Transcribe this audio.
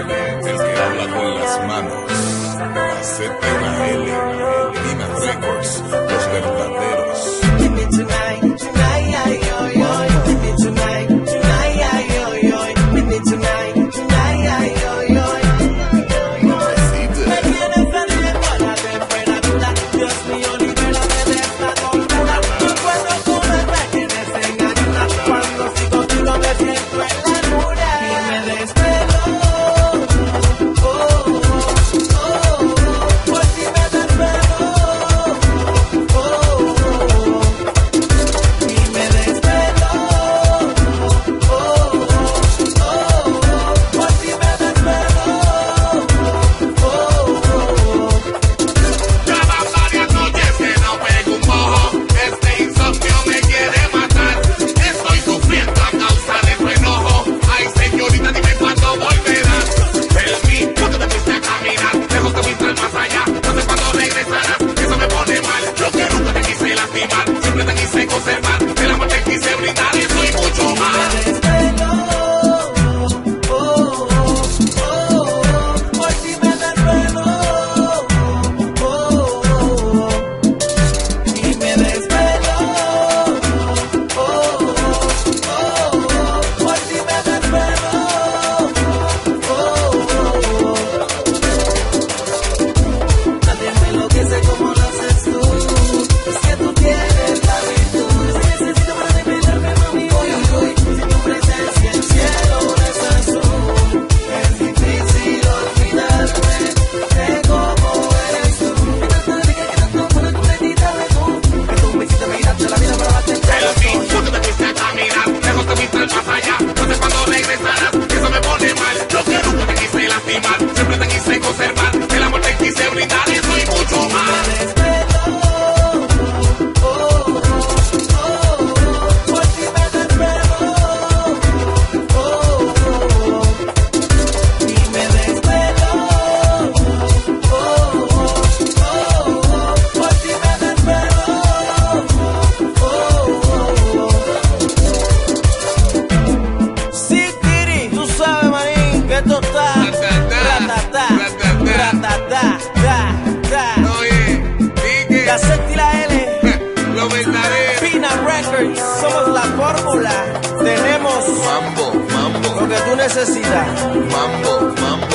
el que habla con las manos, la Z la L. Josemar, el amor te quise brindar y fui mucho más. La Z y la L. Lo. Pina Records. Somos la fórmula. Tenemos. Mambo, mambo. Lo que tú necesitas. Mambo, mambo.